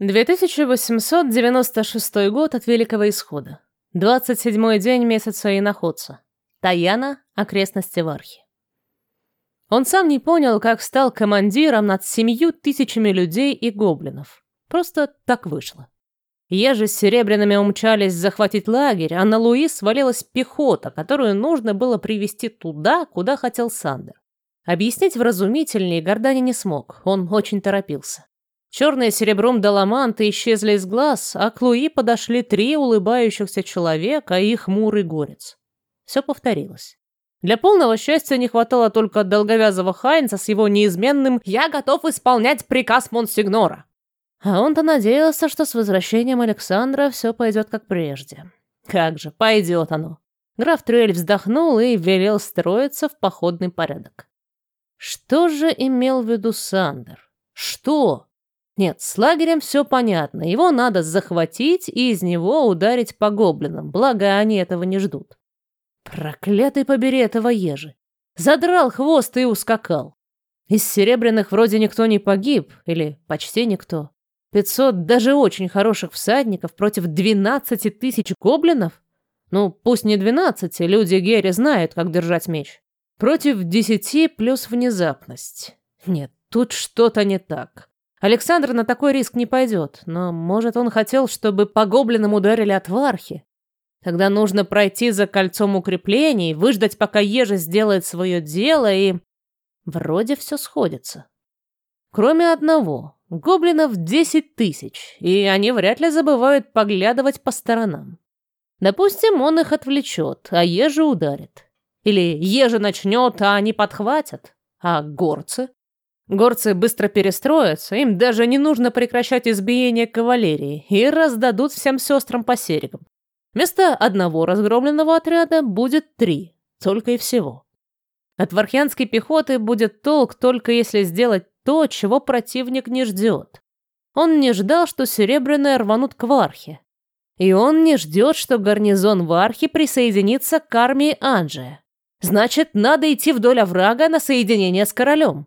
2896 год от Великого Исхода. 27-й день месяца Иноходца. Таяна, окрестности Вархи. Он сам не понял, как стал командиром над семью тысячами людей и гоблинов. Просто так вышло. Ежи с серебряными умчались захватить лагерь, а на Луи свалилась пехота, которую нужно было привести туда, куда хотел Сандер. Объяснить вразумительнее Гордани не смог, он очень торопился. Черные серебром доламанты исчезли из глаз, а к Луи подошли три улыбающихся человека и хмурый горец. Все повторилось. Для полного счастья не хватало только долговязого Хайнца с его неизменным «Я готов исполнять приказ Монсигнора». А он-то надеялся, что с возвращением Александра все пойдет как прежде. Как же, пойдет оно. Граф Трюэль вздохнул и велел строиться в походный порядок. Что же имел в виду Сандер? Что? Нет, с лагерем все понятно. Его надо захватить и из него ударить по гоблинам, благо они этого не ждут. Проклятый побери этого ежи. Задрал хвост и ускакал. Из серебряных вроде никто не погиб, или почти никто. Пятьсот даже очень хороших всадников против двенадцати тысяч гоблинов? Ну, пусть не двенадцати, люди Герри знают, как держать меч. Против десяти плюс внезапность. Нет, тут что-то не так. Александр на такой риск не пойдет, но, может, он хотел, чтобы по гоблинам ударили от вархи. Тогда нужно пройти за кольцом укреплений, выждать, пока ежа сделает свое дело, и... Вроде все сходится. Кроме одного. Гоблинов десять тысяч, и они вряд ли забывают поглядывать по сторонам. Допустим, он их отвлечет, а ежа ударит. Или ежа начнет, а они подхватят. А горцы? Горцы быстро перестроятся, им даже не нужно прекращать избиение кавалерии и раздадут всем сестрам по серегам. Вместо одного разгромленного отряда будет три, только и всего. От вархианской пехоты будет толк только если сделать то, чего противник не ждет. Он не ждал, что серебряные рванут к Вархе. И он не ждет, что гарнизон Вархи присоединится к армии Анджия. Значит, надо идти вдоль оврага на соединение с королем.